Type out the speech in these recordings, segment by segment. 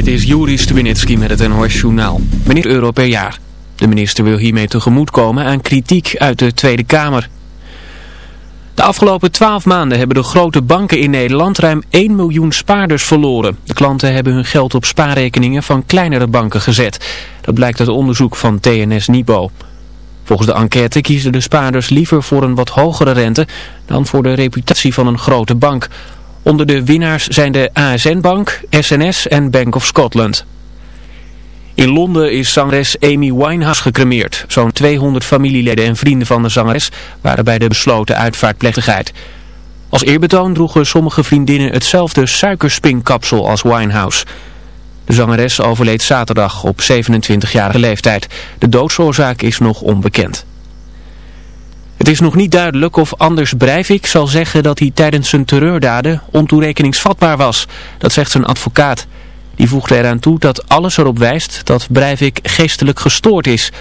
Dit is Juri Stubinitski met het NOS Journaal. Minister euro per jaar. De minister wil hiermee tegemoetkomen aan kritiek uit de Tweede Kamer. De afgelopen twaalf maanden hebben de grote banken in Nederland ruim 1 miljoen spaarders verloren. De klanten hebben hun geld op spaarrekeningen van kleinere banken gezet. Dat blijkt uit onderzoek van TNS Nipo. Volgens de enquête kiezen de spaarders liever voor een wat hogere rente dan voor de reputatie van een grote bank... Onder de winnaars zijn de ASN-bank, SNS en Bank of Scotland. In Londen is zangeres Amy Winehouse gecremeerd. Zo'n 200 familieleden en vrienden van de zangeres waren bij de besloten uitvaartplechtigheid. Als eerbetoon droegen sommige vriendinnen hetzelfde suikerspinkapsel als Winehouse. De zangeres overleed zaterdag op 27-jarige leeftijd. De doodsoorzaak is nog onbekend. Het is nog niet duidelijk of Anders Breivik zal zeggen dat hij tijdens zijn terreurdaden ontoerekeningsvatbaar was. Dat zegt zijn advocaat. Die voegde eraan toe dat alles erop wijst dat Breivik geestelijk gestoord is.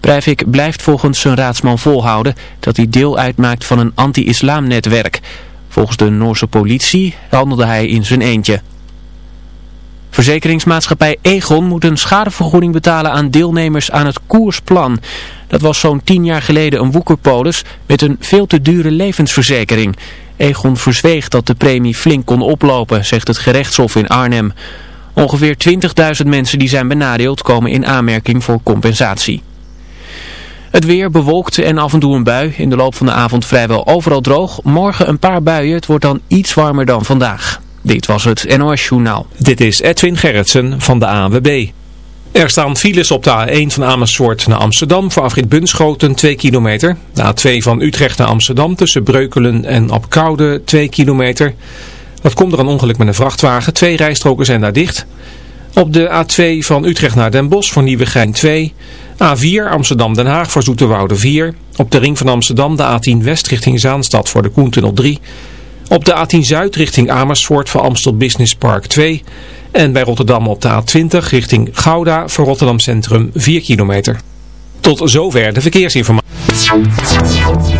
Breivik blijft volgens zijn raadsman volhouden dat hij deel uitmaakt van een anti-islamnetwerk. Volgens de Noorse politie handelde hij in zijn eentje. Verzekeringsmaatschappij Egon moet een schadevergoeding betalen aan deelnemers aan het koersplan. Dat was zo'n tien jaar geleden een woekerpolis met een veel te dure levensverzekering. Egon verzweeg dat de premie flink kon oplopen, zegt het gerechtshof in Arnhem. Ongeveer 20.000 mensen die zijn benadeeld komen in aanmerking voor compensatie. Het weer bewolkt en af en toe een bui. In de loop van de avond vrijwel overal droog. Morgen een paar buien. Het wordt dan iets warmer dan vandaag. Dit was het NOS Journaal. Dit is Edwin Gerritsen van de AWB. Er staan files op de A1 van Amersfoort naar Amsterdam voor afrit Bunschoten 2 kilometer. De A2 van Utrecht naar Amsterdam tussen Breukelen en Apkoude 2 kilometer. Dat komt door een ongeluk met een vrachtwagen. Twee rijstroken zijn daar dicht. Op de A2 van Utrecht naar Den Bosch voor Nieuwegein 2. A4 Amsterdam-Den Haag voor Zoeterwoude 4. Op de ring van Amsterdam de A10 West richting Zaanstad voor de Koentunnel 3. Op de A10 Zuid richting Amersfoort voor Amstel Business Park 2. En bij Rotterdam op de A20 richting Gouda voor Rotterdam Centrum 4 kilometer. Tot zover de verkeersinformatie.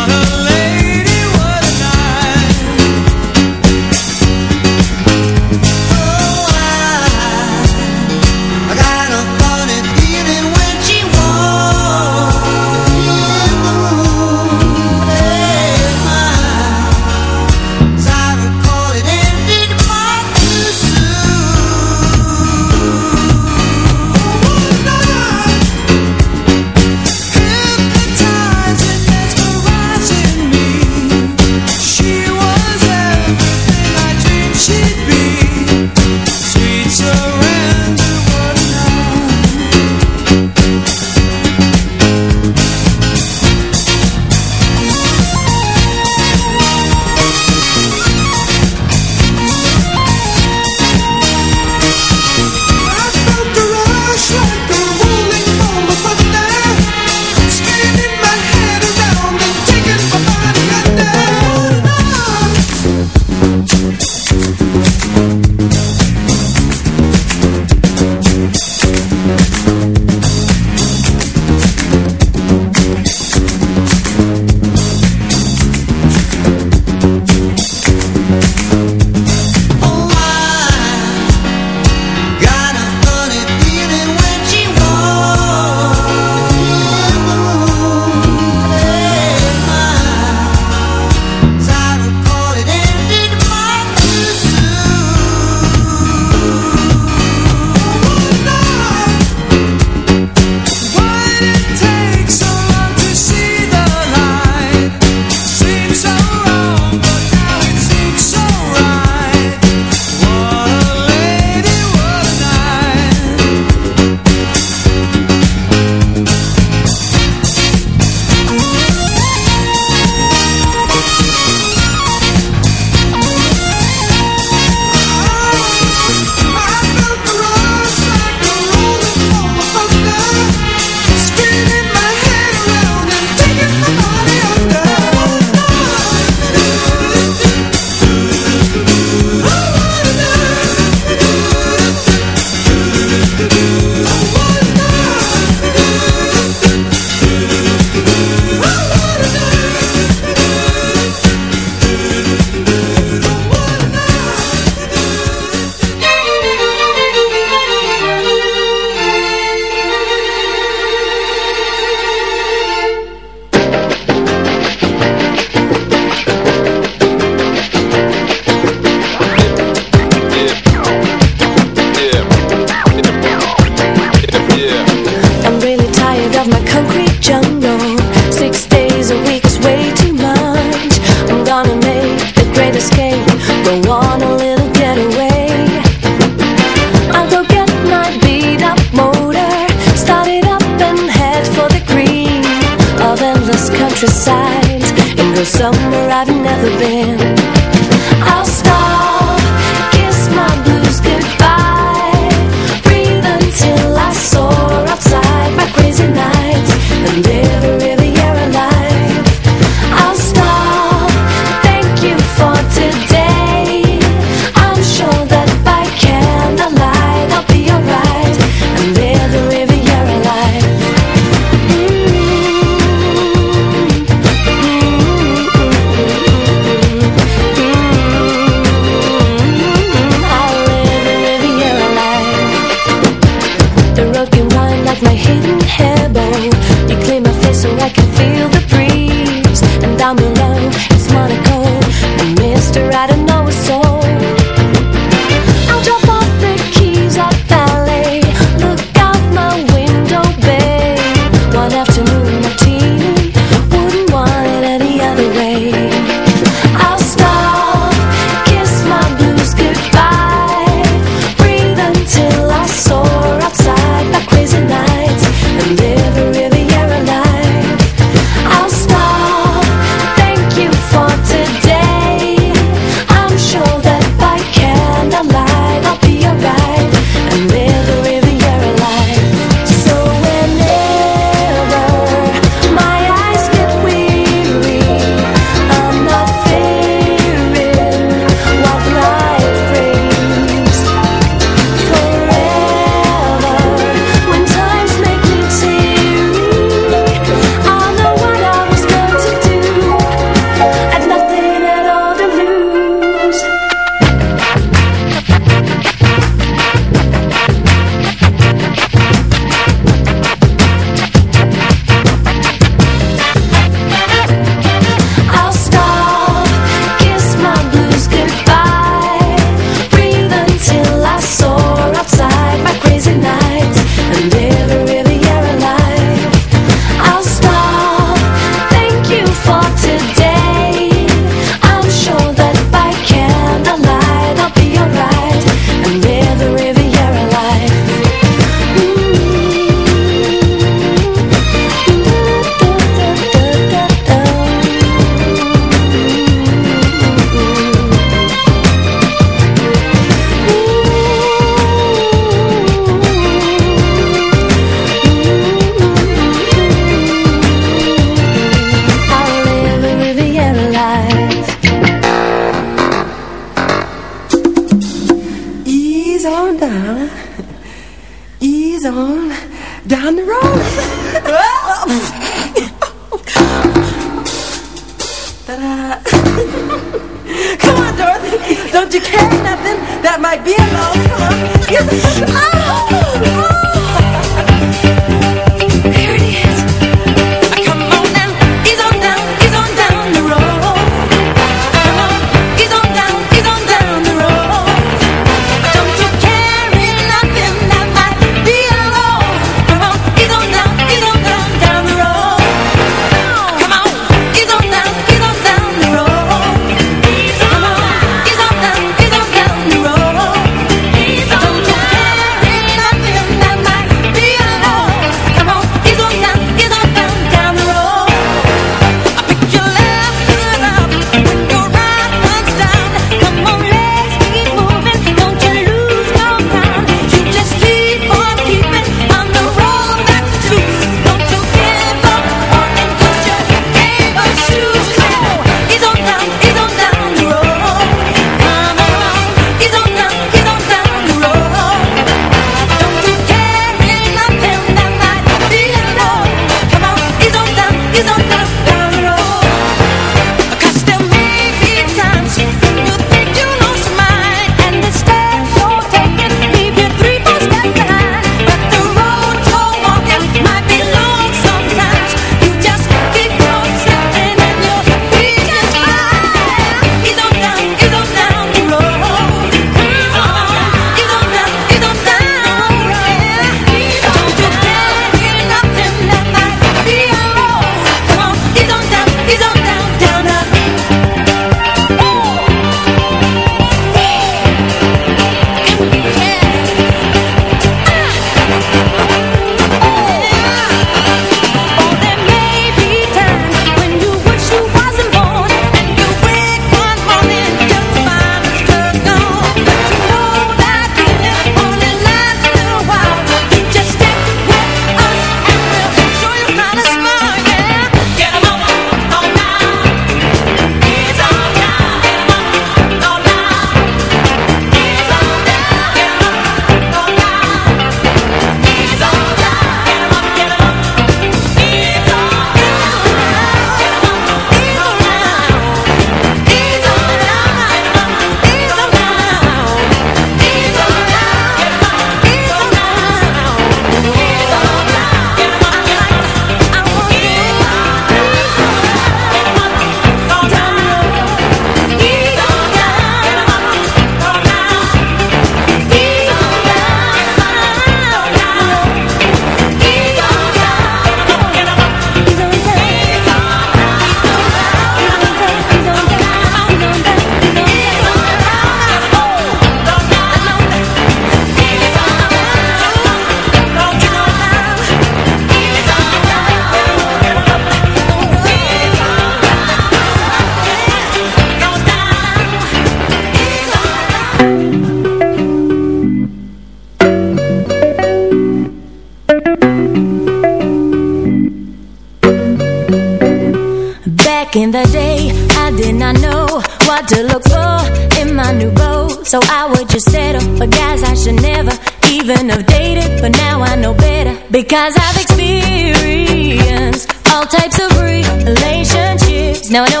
Cause I've experienced all types of relationships. Now I know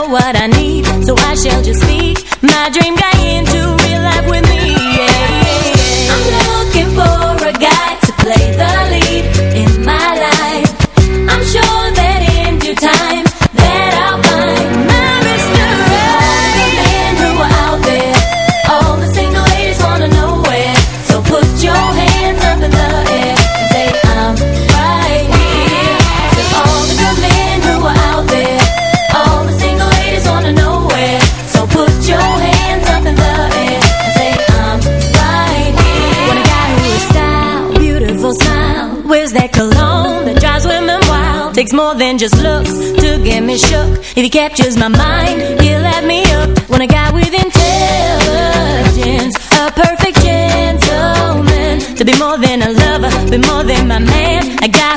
takes more than just looks to get me shook. If he captures my mind, he'll have me up. When a guy with intelligence, a perfect gentleman, to be more than a lover, be more than my man. I got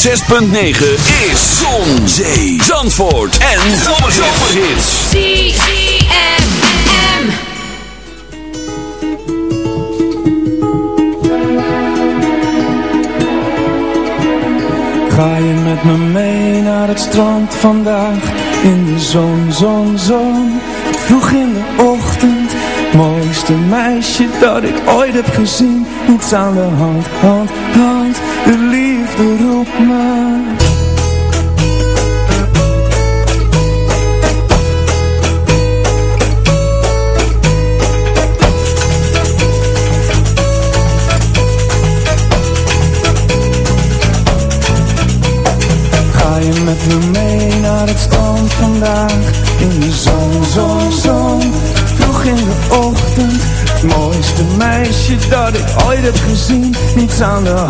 106.9 is Zon, Zee, Zandvoort en Zomerhits. ZFM. Ga je met me mee naar het strand vandaag? In de zon, zon, zon. Vroeg in de ochtend. Mooiste meisje dat ik ooit heb gezien. Niets aan de hand, hand, hand. De roept me. Ga je met me mee naar het strand vandaag? In de zon, zon, zon. Vroeg in de ochtend. Het mooiste meisje dat ik ooit heb gezien. Niets aan de hand,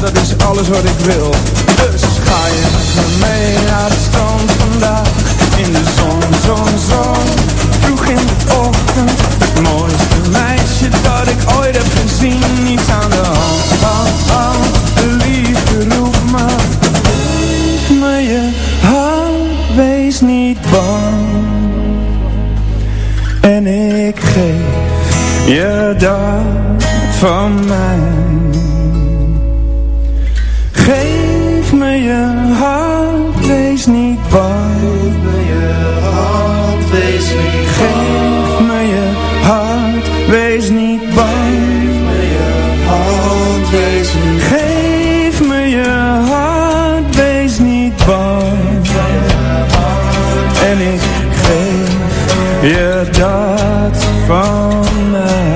Dat is alles wat ik wil Ik geef je dat van mij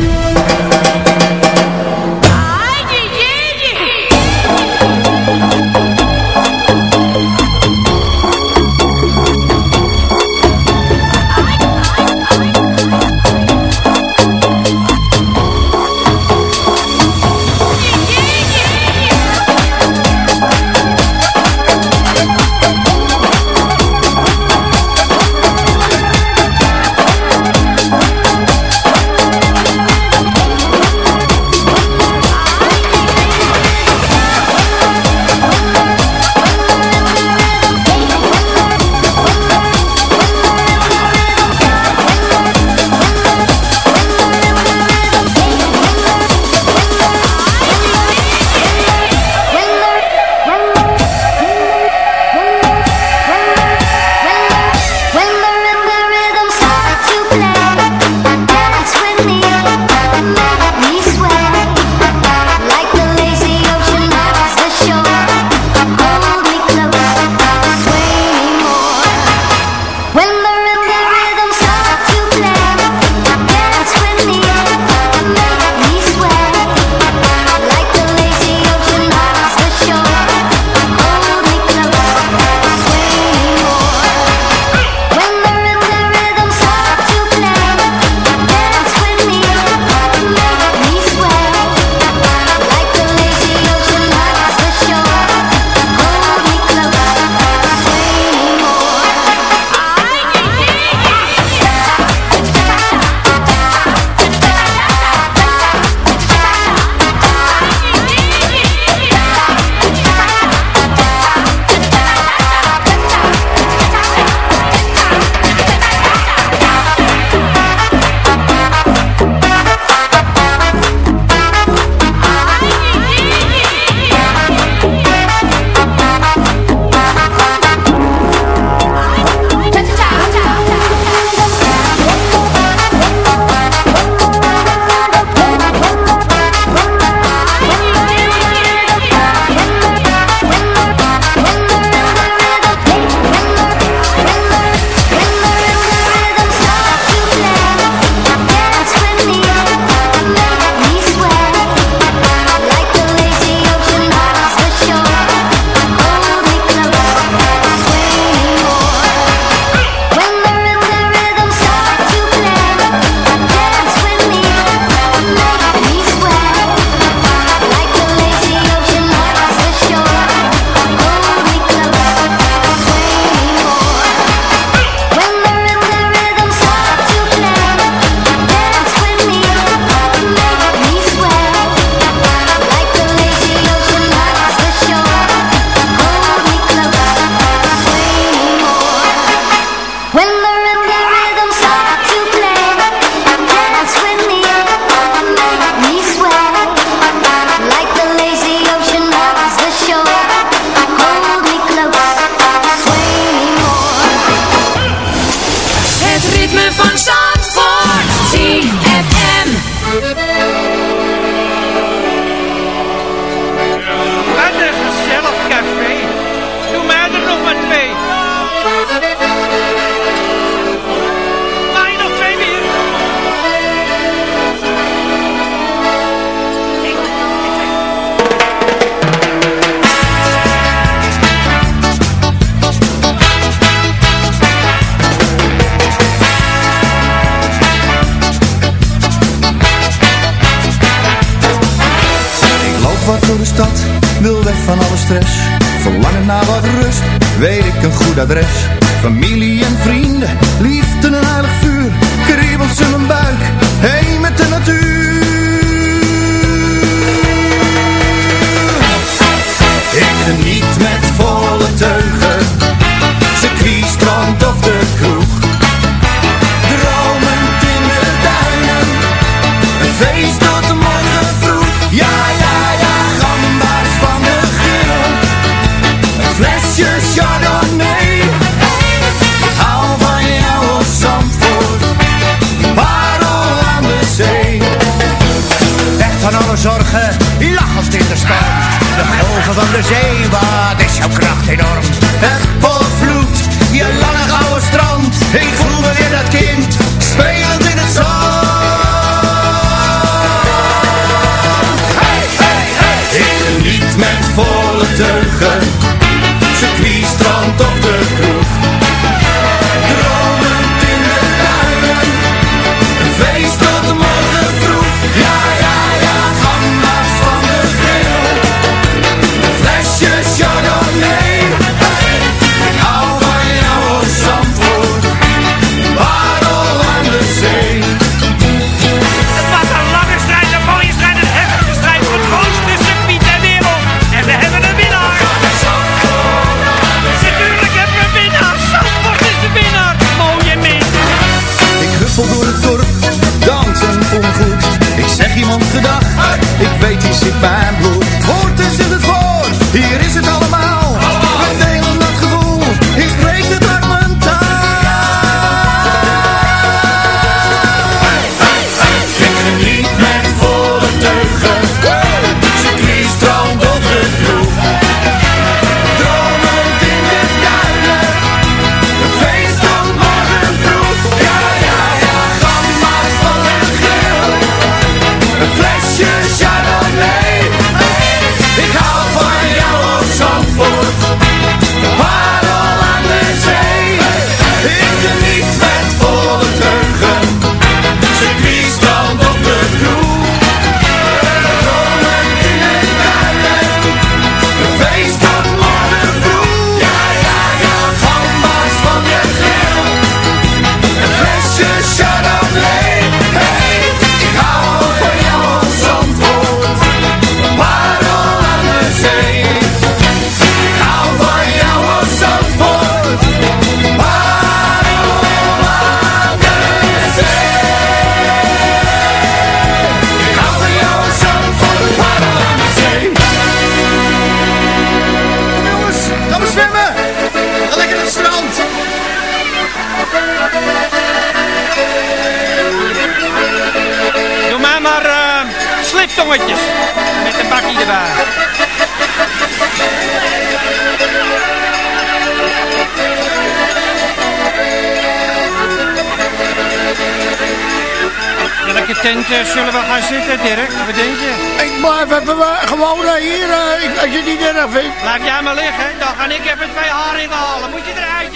Eh, zullen we gaan zitten, Dirk? Wat denk je? Ik maar even gewoon eh, hier, eh, als je niet erg vindt. Laat jij maar liggen, dan ga ik even twee haringen halen. Moet je eruit?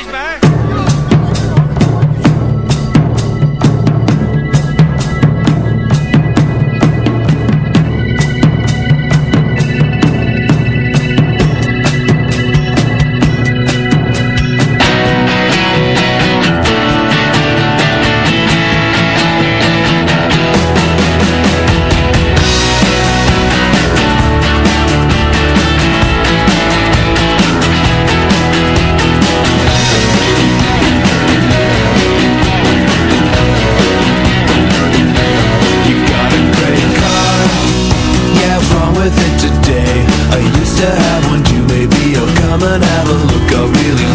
with it today. I used to have one too. Maybe I'll come and have a look. I really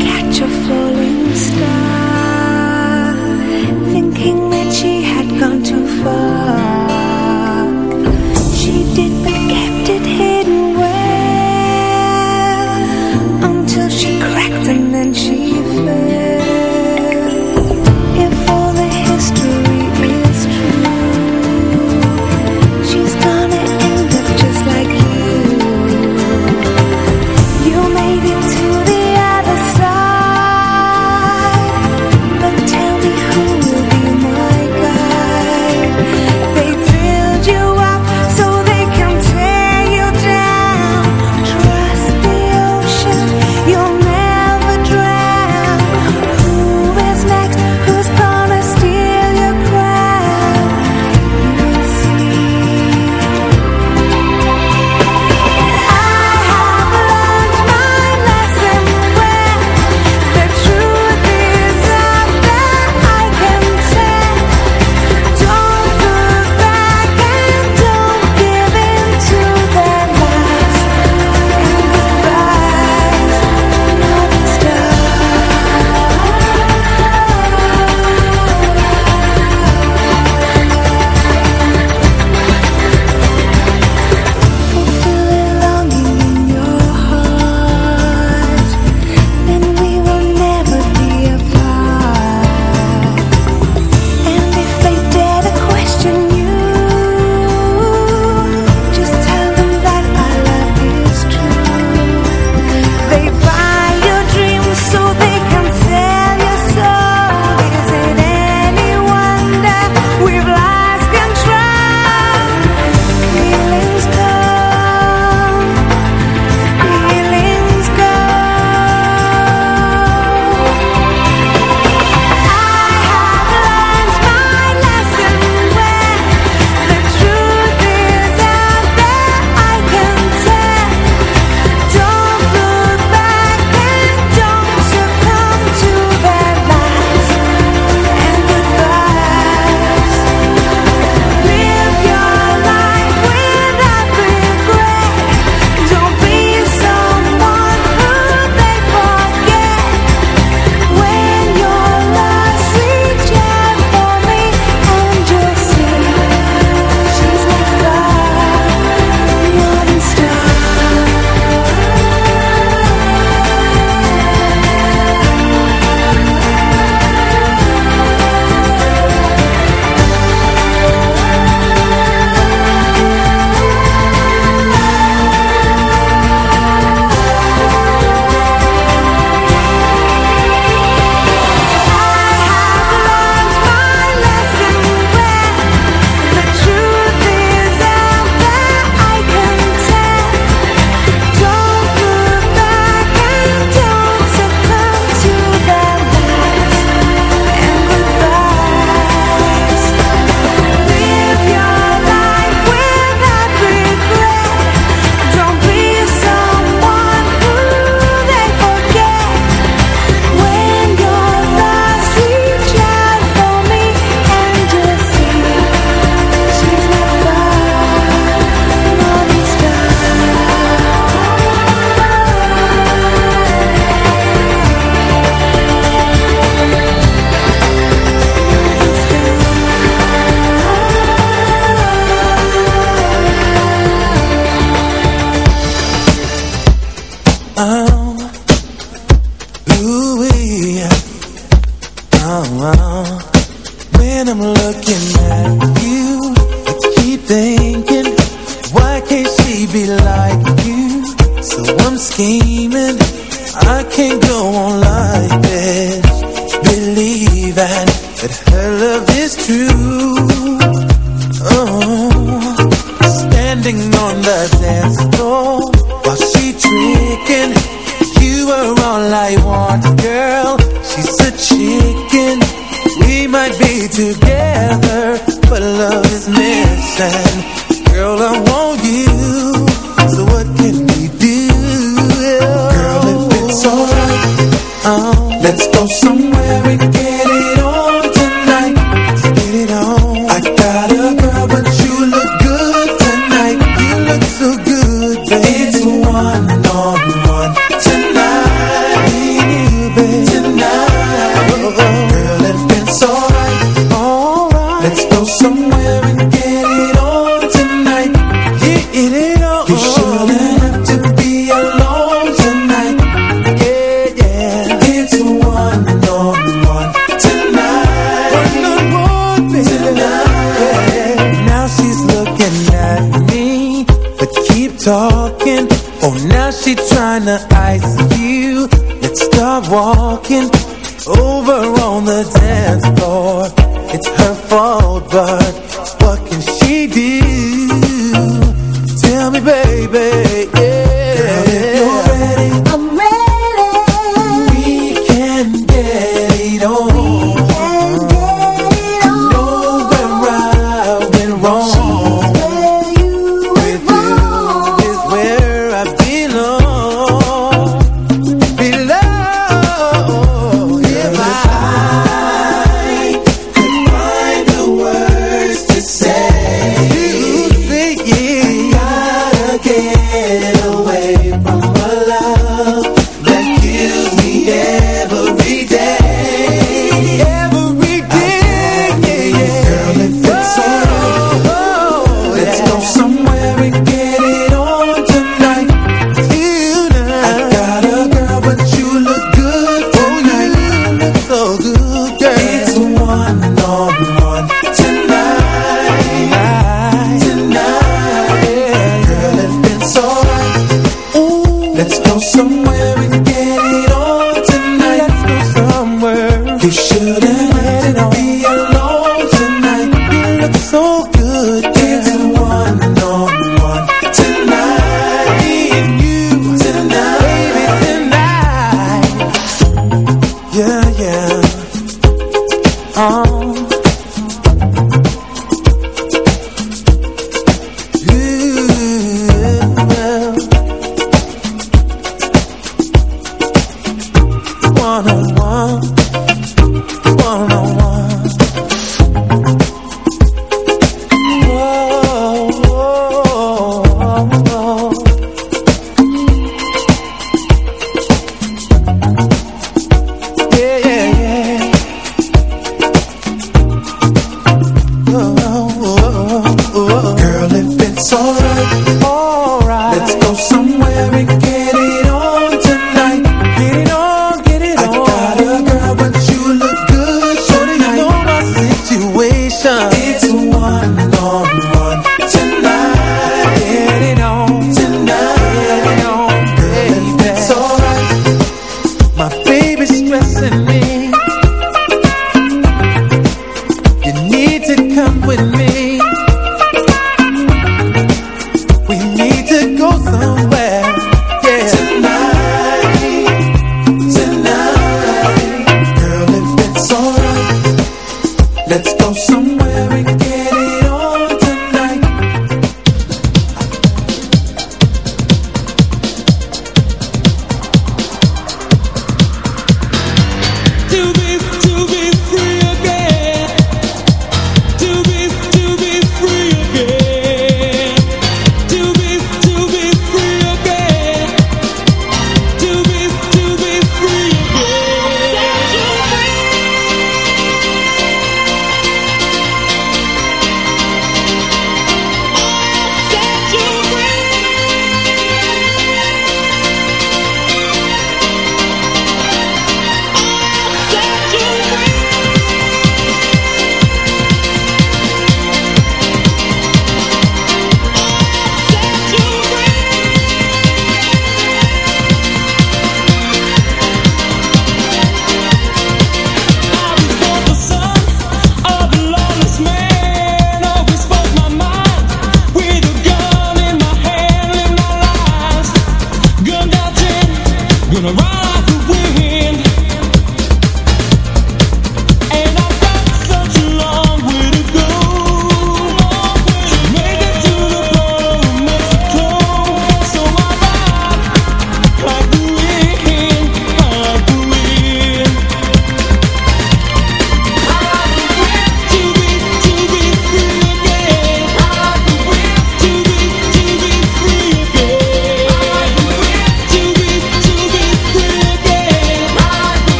Catch a falling star.